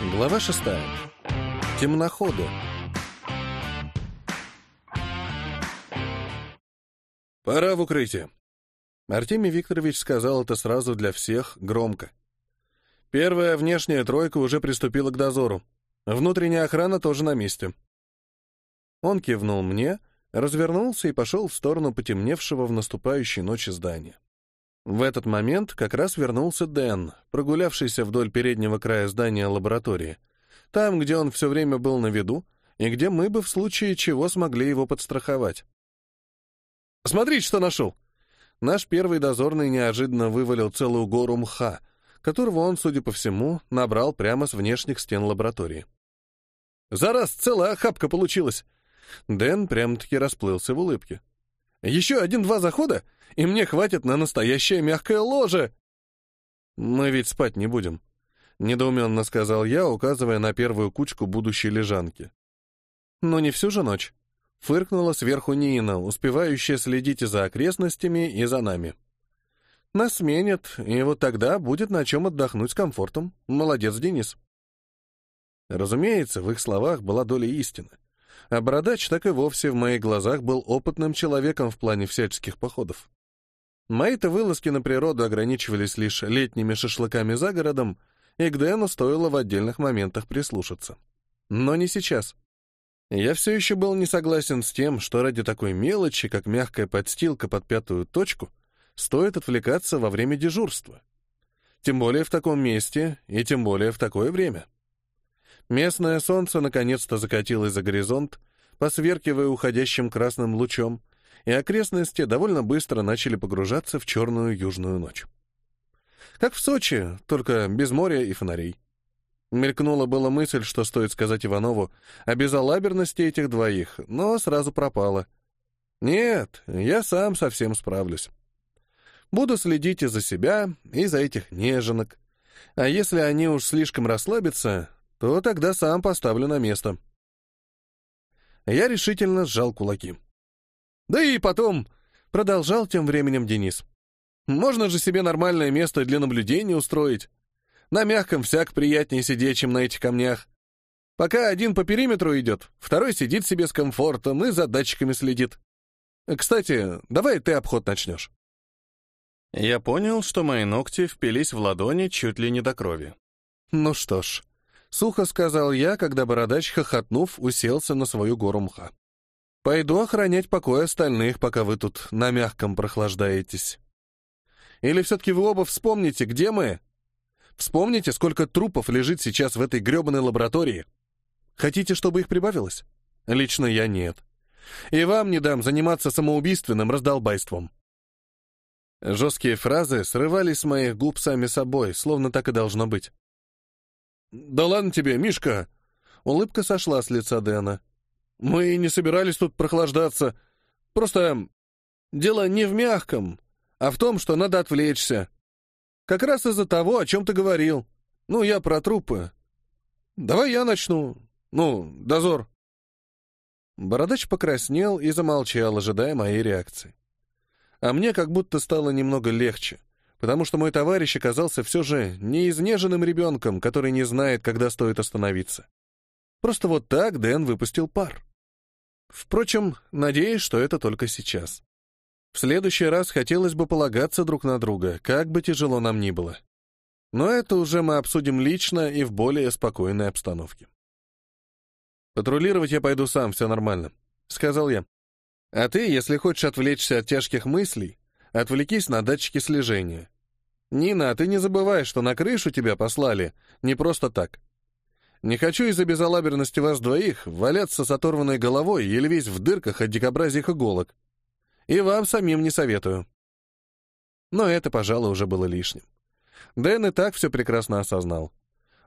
Глава шестая. Темноходы. «Пора в укрытие». Артемий Викторович сказал это сразу для всех, громко. Первая внешняя тройка уже приступила к дозору. Внутренняя охрана тоже на месте. Он кивнул мне, развернулся и пошел в сторону потемневшего в наступающей ночи здания. В этот момент как раз вернулся Дэн, прогулявшийся вдоль переднего края здания лаборатории, там, где он все время был на виду, и где мы бы в случае чего смогли его подстраховать. «Смотрите, что нашел!» Наш первый дозорный неожиданно вывалил целую гору мха, которого он, судя по всему, набрал прямо с внешних стен лаборатории. «За раз целая охапка получилась!» Дэн прям-таки расплылся в улыбке. «Еще один-два захода, и мне хватит на настоящее мягкое ложе. Мы ведь спать не будем, недоуменно сказал я, указывая на первую кучку будущей лежанки. Но не всю же ночь. Фыркнула сверху Нина, успевающая следить и за окрестностями, и за нами. Нас сменят, и вот тогда будет на чем отдохнуть с комфортом. Молодец, Денис. Разумеется, в их словах была доля истины. А Бородач так и вовсе в моих глазах был опытным человеком в плане всяческих походов. Мои-то вылазки на природу ограничивались лишь летними шашлыками за городом, и к Дэну стоило в отдельных моментах прислушаться. Но не сейчас. Я все еще был не согласен с тем, что ради такой мелочи, как мягкая подстилка под пятую точку, стоит отвлекаться во время дежурства. Тем более в таком месте и тем более в такое время. Местное солнце наконец-то закатилось за горизонт, посверкивая уходящим красным лучом, и окрестности довольно быстро начали погружаться в черную южную ночь. Как в Сочи, только без моря и фонарей. Мелькнула была мысль, что стоит сказать Иванову о безалаберности этих двоих, но сразу пропала. Нет, я сам совсем справлюсь. Буду следить и за себя, и за этих неженок. А если они уж слишком расслабятся, то тогда сам поставлю на место. Я решительно сжал кулаки. Да и потом, продолжал тем временем Денис. Можно же себе нормальное место для наблюдения устроить. На мягком всяк приятнее сидеть, чем на этих камнях. Пока один по периметру идет, второй сидит себе с комфортом и за датчиками следит. Кстати, давай ты обход начнешь. Я понял, что мои ногти впились в ладони чуть ли не до крови. Ну что ж, сухо сказал я, когда бородач, хохотнув, уселся на свою гору мха. Пойду охранять покой остальных, пока вы тут на мягком прохлаждаетесь. Или все-таки вы оба вспомните, где мы? Вспомните, сколько трупов лежит сейчас в этой гребаной лаборатории. Хотите, чтобы их прибавилось? Лично я нет. И вам не дам заниматься самоубийственным раздолбайством. Жесткие фразы срывались с моих губ сами собой, словно так и должно быть. «Да ладно тебе, Мишка!» Улыбка сошла с лица Дэна. Мы не собирались тут прохлаждаться. Просто дело не в мягком, а в том, что надо отвлечься. Как раз из-за того, о чем ты говорил. Ну, я про трупы. Давай я начну. Ну, дозор. Бородач покраснел и замолчал, ожидая моей реакции. А мне как будто стало немного легче, потому что мой товарищ оказался все же не изнеженным ребенком, который не знает, когда стоит остановиться. Просто вот так Дэн выпустил пар. Впрочем, надеюсь, что это только сейчас. В следующий раз хотелось бы полагаться друг на друга, как бы тяжело нам ни было. Но это уже мы обсудим лично и в более спокойной обстановке. «Патрулировать я пойду сам, все нормально», — сказал я. «А ты, если хочешь отвлечься от тяжких мыслей, отвлекись на датчики слежения. Нина, а ты не забывай, что на крышу тебя послали не просто так. Не хочу из-за безалаберности вас двоих валяться с оторванной головой или весь в дырках от дикобразих иголок. И вам самим не советую. Но это, пожалуй, уже было лишним. Дэн и так все прекрасно осознал.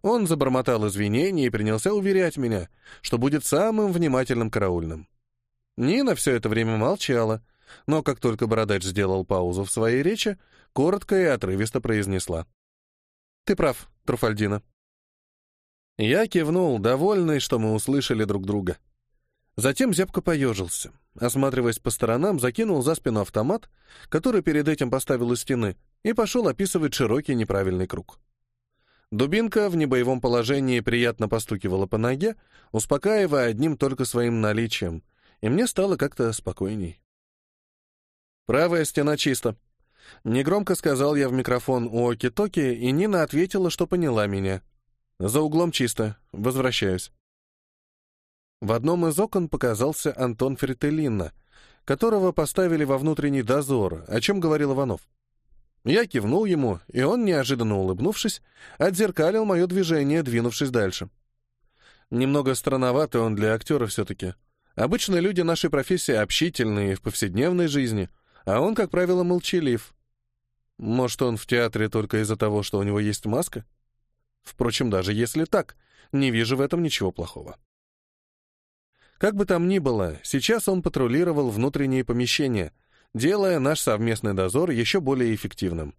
Он забормотал извинения и принялся уверять меня, что будет самым внимательным караульным. Нина все это время молчала, но как только Бородач сделал паузу в своей речи, коротко и отрывисто произнесла. «Ты прав, Труфальдина. Я кивнул, довольный, что мы услышали друг друга. Затем зябко поежился. Осматриваясь по сторонам, закинул за спину автомат, который перед этим поставил у стены, и пошел описывать широкий неправильный круг. Дубинка в небоевом положении приятно постукивала по ноге, успокаивая одним только своим наличием, и мне стало как-то спокойней. «Правая стена чисто», — негромко сказал я в микрофон у Оки-Токи, и Нина ответила, что поняла меня. «За углом чисто. Возвращаюсь». В одном из окон показался Антон Фрителлино, которого поставили во внутренний дозор, о чем говорил Иванов. Я кивнул ему, и он, неожиданно улыбнувшись, отзеркалил мое движение, двинувшись дальше. Немного странноватый он для актера все-таки. Обычно люди нашей профессии общительные в повседневной жизни, а он, как правило, молчалив. Может, он в театре только из-за того, что у него есть маска? Впрочем, даже если так, не вижу в этом ничего плохого. Как бы там ни было, сейчас он патрулировал внутренние помещения, делая наш совместный дозор еще более эффективным.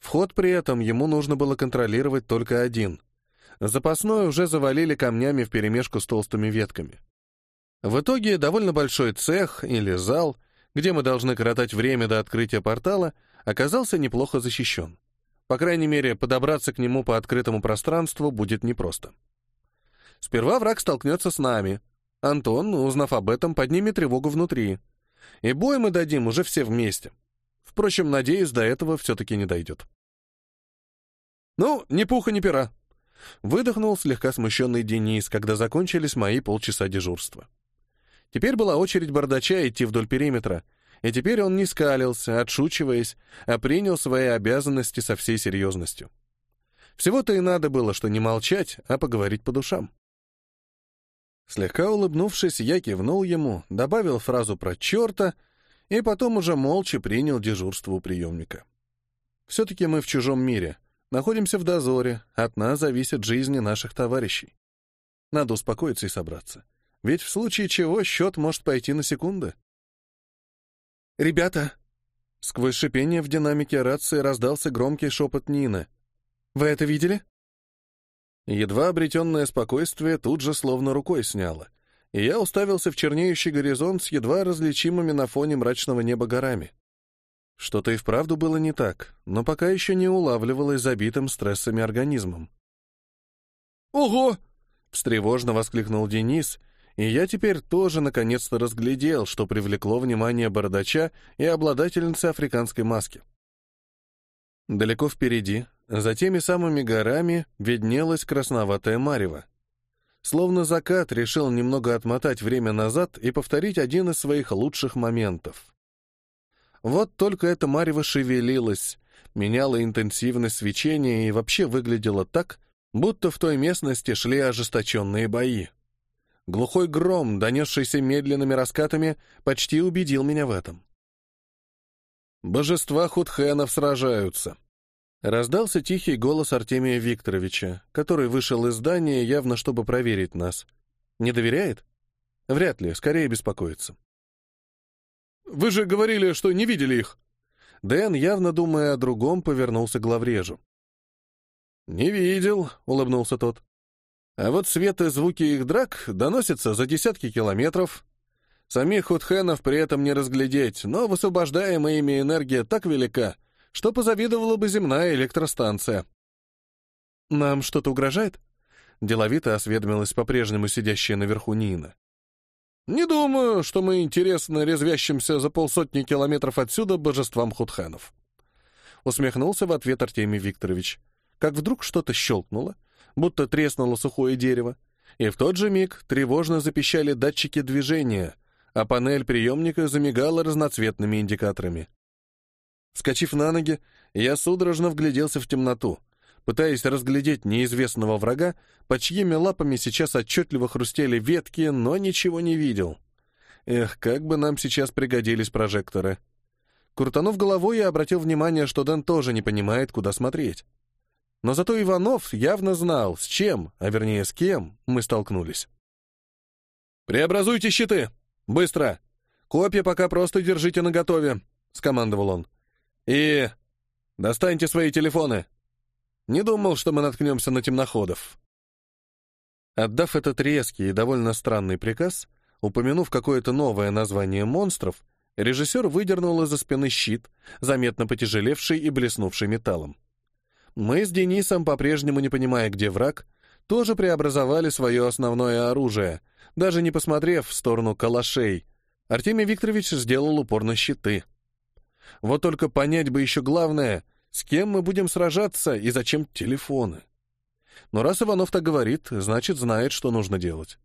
Вход при этом ему нужно было контролировать только один. Запасной уже завалили камнями вперемешку с толстыми ветками. В итоге довольно большой цех или зал, где мы должны коротать время до открытия портала, оказался неплохо защищен. По крайней мере, подобраться к нему по открытому пространству будет непросто. Сперва враг столкнется с нами. Антон, узнав об этом, поднимет тревогу внутри — и бой мы дадим уже все вместе. Впрочем, надеюсь, до этого все-таки не дойдет. Ну, ни пуха, ни пера. Выдохнул слегка смущенный Денис, когда закончились мои полчаса дежурства. Теперь была очередь бардача идти вдоль периметра, и теперь он не скалился, отшучиваясь, а принял свои обязанности со всей серьезностью. Всего-то и надо было, что не молчать, а поговорить по душам. Слегка улыбнувшись, я кивнул ему, добавил фразу про черта и потом уже молча принял дежурство у приемника. Все-таки мы в чужом мире, находимся в дозоре, от нас зависят жизни наших товарищей. Надо успокоиться и собраться. Ведь в случае чего счет может пойти на секунды. «Ребята!» Сквозь шипение в динамике рации раздался громкий шепот Нины. «Вы это видели?» Едва обретенное спокойствие тут же словно рукой сняло, и я уставился в чернеющий горизонт с едва различимыми на фоне мрачного неба горами. Что-то и вправду было не так, но пока еще не улавливалось забитым стрессами организмом. «Ого!» — встревожно воскликнул Денис, и я теперь тоже наконец-то разглядел, что привлекло внимание бородача и обладательницы африканской маски. Далеко впереди, за теми самыми горами виднелась красноватая марево. Словно закат решил немного отмотать время назад и повторить один из своих лучших моментов. Вот только это марево шевелилось, меняло интенсивность свечения и вообще выглядело так, будто в той местности шли ожесточенные бои. Глухой гром, донесшийся медленными раскатами, почти убедил меня в этом. Божества худхенов сражаются. Раздался тихий голос Артемия Викторовича, который вышел из здания явно, чтобы проверить нас. Не доверяет? Вряд ли, скорее беспокоится. «Вы же говорили, что не видели их!» Дэн, явно думая о другом, повернулся к главрежу. «Не видел», — улыбнулся тот. «А вот свет и звуки их драк доносятся за десятки километров. Самих худхенов при этом не разглядеть, но высвобождаемая ими энергия так велика, что позавидовала бы земная электростанция. «Нам что-то угрожает?» — деловито осведомилась по-прежнему сидящая наверху Нина. «Не думаю, что мы интересно резвящимся за полсотни километров отсюда божествам худханов». Усмехнулся в ответ Артемий Викторович, как вдруг что-то щелкнуло, будто треснуло сухое дерево, и в тот же миг тревожно запищали датчики движения, а панель приемника замигала разноцветными индикаторами. Вскочив на ноги, я судорожно вгляделся в темноту, пытаясь разглядеть неизвестного врага, под чьими лапами сейчас отчетливо хрустели ветки, но ничего не видел. Эх, как бы нам сейчас пригодились прожекторы. Крутанув головой, я обратил внимание, что Дэн тоже не понимает, куда смотреть. Но зато Иванов явно знал, с чем, а вернее с кем, мы столкнулись. «Преобразуйте щиты! Быстро! Копья пока просто держите наготове!» — скомандовал он. И... достаньте свои телефоны. Не думал, что мы наткнемся на темноходов. Отдав этот резкий и довольно странный приказ, упомянув какое-то новое название монстров, режиссер выдернул из-за спины щит, заметно потяжелевший и блеснувший металлом. Мы с Денисом, по-прежнему не понимая, где враг, тоже преобразовали свое основное оружие, даже не посмотрев в сторону калашей. Артемий Викторович сделал упор на щиты. Вот только понять бы еще главное, с кем мы будем сражаться и зачем телефоны. Но раз Иванов так говорит, значит, знает, что нужно делать.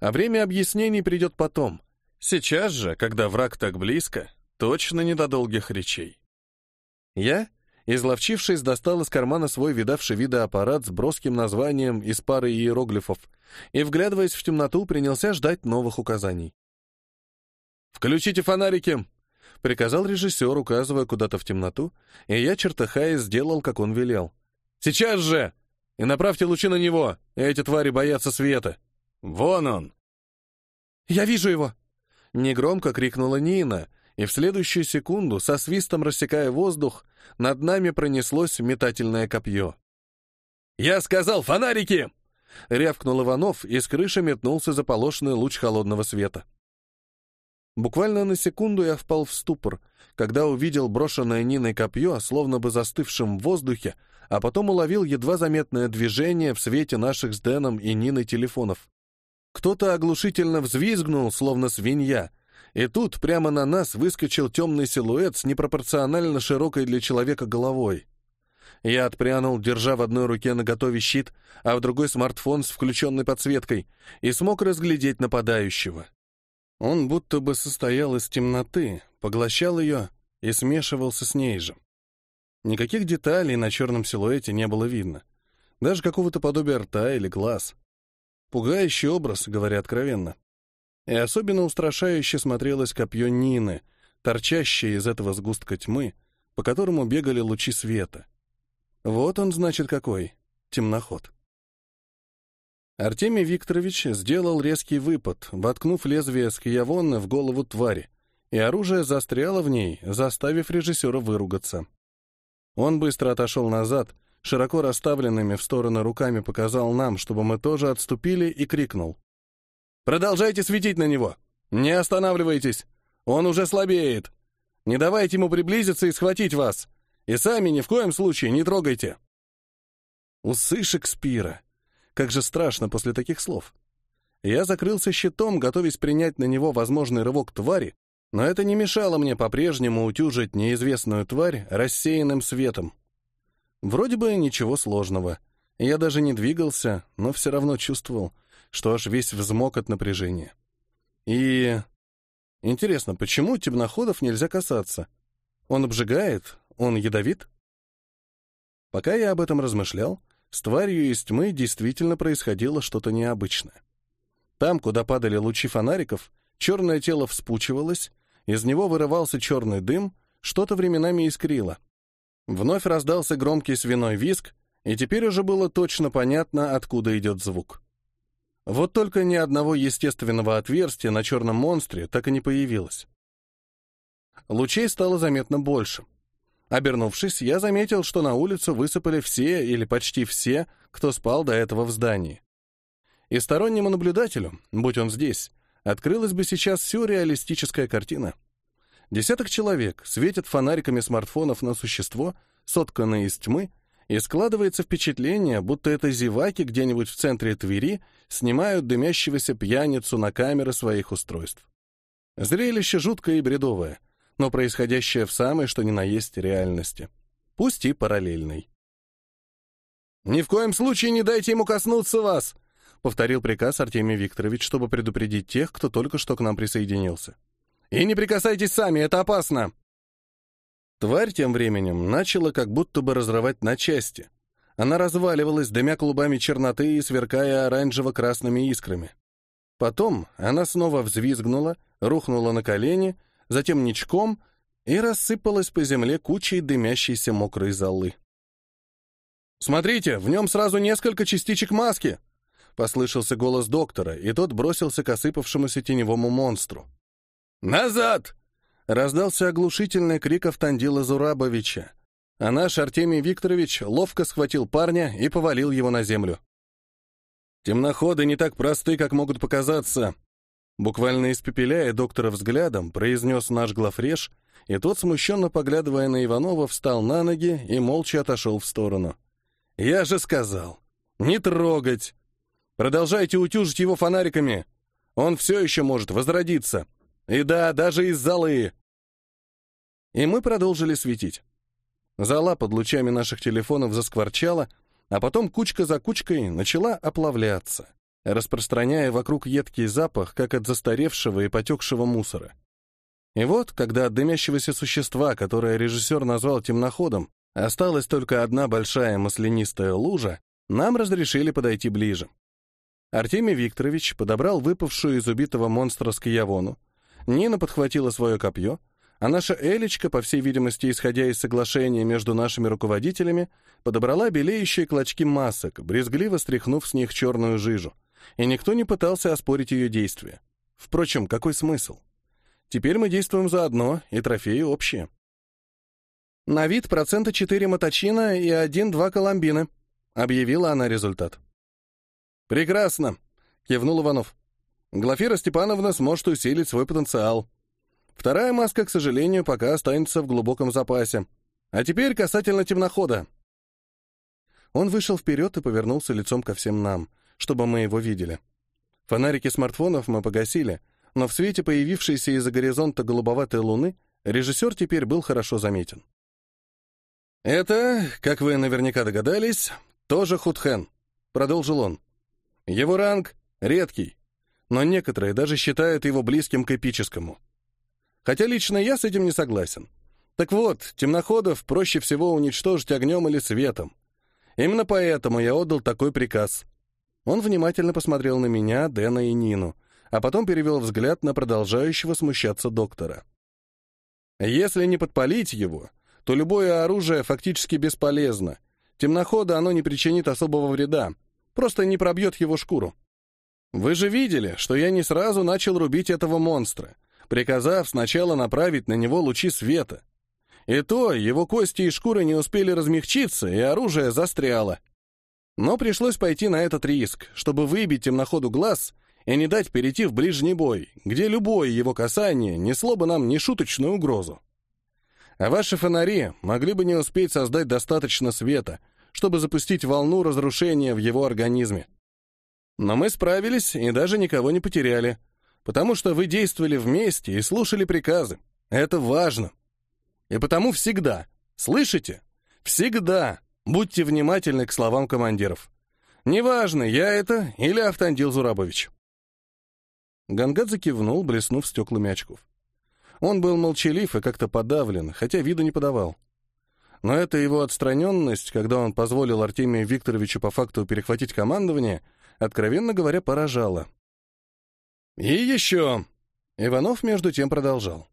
А время объяснений придет потом. Сейчас же, когда враг так близко, точно не до долгих речей. Я, изловчившись, достал из кармана свой видавший виды аппарат с броским названием из пары иероглифов и, вглядываясь в темноту, принялся ждать новых указаний. «Включите фонарики!» — приказал режиссер, указывая куда-то в темноту, и я, чертыхаясь, сделал, как он велел. «Сейчас же! И направьте лучи на него! Эти твари боятся света! Вон он!» «Я вижу его!» — негромко крикнула Нина, и в следующую секунду, со свистом рассекая воздух, над нами пронеслось метательное копье. «Я сказал, фонарики!» — рявкнул Иванов, и с крыши метнулся заполошенный луч холодного света. Буквально на секунду я впал в ступор, когда увидел брошенное Ниной копье, словно бы застывшим в воздухе, а потом уловил едва заметное движение в свете наших с Дэном и Ниной телефонов. Кто-то оглушительно взвизгнул, словно свинья, и тут прямо на нас выскочил темный силуэт с непропорционально широкой для человека головой. Я отпрянул, держа в одной руке наготове щит, а в другой смартфон с включенной подсветкой, и смог разглядеть нападающего. Он будто бы состоял из темноты, поглощал ее и смешивался с ней же. Никаких деталей на черном силуэте не было видно. Даже какого-то подобия рта или глаз. Пугающий образ, говоря откровенно. И особенно устрашающе смотрелось копье Нины, торчащее из этого сгустка тьмы, по которому бегали лучи света. Вот он, значит, какой. Темноход. Артемий Викторович сделал резкий выпад, воткнув лезвие скиявонны в голову твари, и оружие застряло в ней, заставив режиссера выругаться. Он быстро отошел назад, широко расставленными в стороны руками показал нам, чтобы мы тоже отступили, и крикнул. «Продолжайте светить на него! Не останавливайтесь! Он уже слабеет! Не давайте ему приблизиться и схватить вас! И сами ни в коем случае не трогайте!» Усы Шекспира! Как же страшно после таких слов. Я закрылся щитом, готовясь принять на него возможный рывок твари, но это не мешало мне по-прежнему утюжить неизвестную тварь рассеянным светом. Вроде бы ничего сложного. Я даже не двигался, но все равно чувствовал, что аж весь взмок от напряжения. И... Интересно, почему темноходов нельзя касаться? Он обжигает? Он ядовит? Пока я об этом размышлял, с тварью из тьмы действительно происходило что-то необычное. Там, куда падали лучи фонариков, черное тело вспучивалось, из него вырывался черный дым, что-то временами искрило. Вновь раздался громкий свиной виск, и теперь уже было точно понятно, откуда идет звук. Вот только ни одного естественного отверстия на черном монстре так и не появилось. Лучей стало заметно больше — Обернувшись, я заметил, что на улицу высыпали все или почти все, кто спал до этого в здании. И стороннему наблюдателю, будь он здесь, открылась бы сейчас сюрреалистическая картина. Десяток человек светят фонариками смартфонов на существо, сотканное из тьмы, и складывается впечатление, будто это зеваки где-нибудь в центре Твери снимают дымящегося пьяницу на камеры своих устройств. Зрелище жуткое и бредовое — но происходящее в самой что ни на есть реальности, пусть и параллельной. «Ни в коем случае не дайте ему коснуться вас!» — повторил приказ Артемий Викторович, чтобы предупредить тех, кто только что к нам присоединился. «И не прикасайтесь сами, это опасно!» Тварь тем временем начала как будто бы разрывать на части. Она разваливалась, дымя клубами черноты и сверкая оранжево-красными искрами. Потом она снова взвизгнула, рухнула на колени — затем ничком и рассыпалась по земле кучей дымящейся мокрой золы. «Смотрите, в нем сразу несколько частичек маски!» Послышался голос доктора, и тот бросился к осыпавшемуся теневому монстру. «Назад!» — раздался оглушительный крик Автандила Зурабовича, а наш Артемий Викторович ловко схватил парня и повалил его на землю. «Темноходы не так просты, как могут показаться», Буквально испепеляя доктора взглядом, произнес наш главреж, и тот, смущенно поглядывая на Иванова, встал на ноги и молча отошел в сторону. «Я же сказал! Не трогать! Продолжайте утюжить его фонариками! Он все еще может возродиться! И да, даже из золы!» И мы продолжили светить. Зала под лучами наших телефонов заскворчала, а потом кучка за кучкой начала оплавляться, распространяя вокруг едкий запах, как от застаревшего и потекшего мусора. И вот, когда от дымящегося существа, которое режиссер назвал темноходом, осталась только одна большая маслянистая лужа, нам разрешили подойти ближе. Артемий Викторович подобрал выпавшую из убитого монстра скиявону, Нина подхватила свое копье, а наша Элечка, по всей видимости, исходя из соглашения между нашими руководителями, подобрала белеющие клочки масок, брезгливо стряхнув с них черную жижу, и никто не пытался оспорить ее действия. Впрочем, какой смысл? Теперь мы действуем заодно, и трофеи общие. «На вид процента 4 моточина и 1-2 коломбины», — объявила она результат. «Прекрасно», — кивнул Иванов. «Глафира Степановна сможет усилить свой потенциал. Вторая маска, к сожалению, пока останется в глубоком запасе. А теперь касательно темнохода». Он вышел вперед и повернулся лицом ко всем нам, чтобы мы его видели. Фонарики смартфонов мы погасили, но в свете появившейся из-за горизонта голубоватой луны режиссер теперь был хорошо заметен. «Это, как вы наверняка догадались, тоже Худхен», — продолжил он. «Его ранг редкий, но некоторые даже считают его близким к эпическому. Хотя лично я с этим не согласен. Так вот, темноходов проще всего уничтожить огнем или светом. Именно поэтому я отдал такой приказ». Он внимательно посмотрел на меня, Дэна и Нину — а потом перевел взгляд на продолжающего смущаться доктора. Если не подпалить его, то любое оружие фактически бесполезно. Темнохода оно не причинит особого вреда, просто не пробьет его шкуру. Вы же видели, что я не сразу начал рубить этого монстра, приказав сначала направить на него лучи света. И то его кости и шкуры не успели размягчиться, и оружие застряло. Но пришлось пойти на этот риск, чтобы выбить темноходу глаз и не дать перейти в ближний бой, где любое его касание несло бы нам нешуточную угрозу. А ваши фонари могли бы не успеть создать достаточно света, чтобы запустить волну разрушения в его организме. Но мы справились и даже никого не потеряли, потому что вы действовали вместе и слушали приказы. Это важно. И потому всегда, слышите? Всегда будьте внимательны к словам командиров. Неважно, я это или Автандил Зурабович. Гангадзе кивнул, блеснув стеклами очков. Он был молчалив и как-то подавлен, хотя виду не подавал. Но эта его отстраненность, когда он позволил Артемию Викторовичу по факту перехватить командование, откровенно говоря, поражала. «И еще!» Иванов между тем продолжал.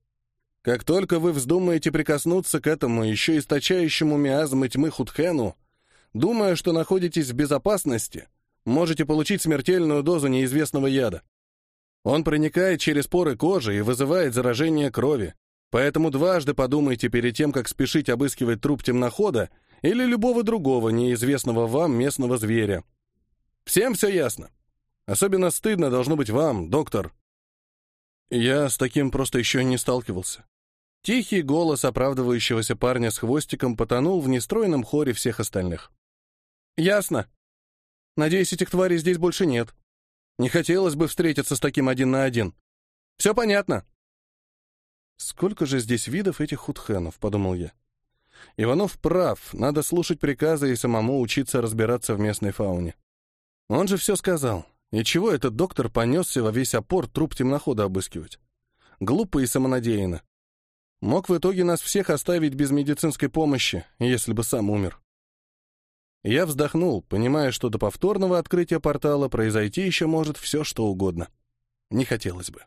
«Как только вы вздумаете прикоснуться к этому еще источающему миазмы тьмы Худхену, думая, что находитесь в безопасности, можете получить смертельную дозу неизвестного яда. Он проникает через поры кожи и вызывает заражение крови. Поэтому дважды подумайте перед тем, как спешить обыскивать труп темнохода или любого другого неизвестного вам местного зверя. Всем все ясно. Особенно стыдно должно быть вам, доктор. Я с таким просто еще не сталкивался. Тихий голос оправдывающегося парня с хвостиком потонул в нестройном хоре всех остальных. «Ясно. Надеюсь, этих тварей здесь больше нет. Не хотелось бы встретиться с таким один на один. Все понятно. Сколько же здесь видов этих худхенов, подумал я. Иванов прав, надо слушать приказы и самому учиться разбираться в местной фауне. Он же все сказал. И чего этот доктор понесся во весь опор труп темнохода обыскивать? Глупо и самонадеянно. Мог в итоге нас всех оставить без медицинской помощи, если бы сам умер. Я вздохнул, понимая, что до повторного открытия портала произойти еще может все, что угодно. Не хотелось бы.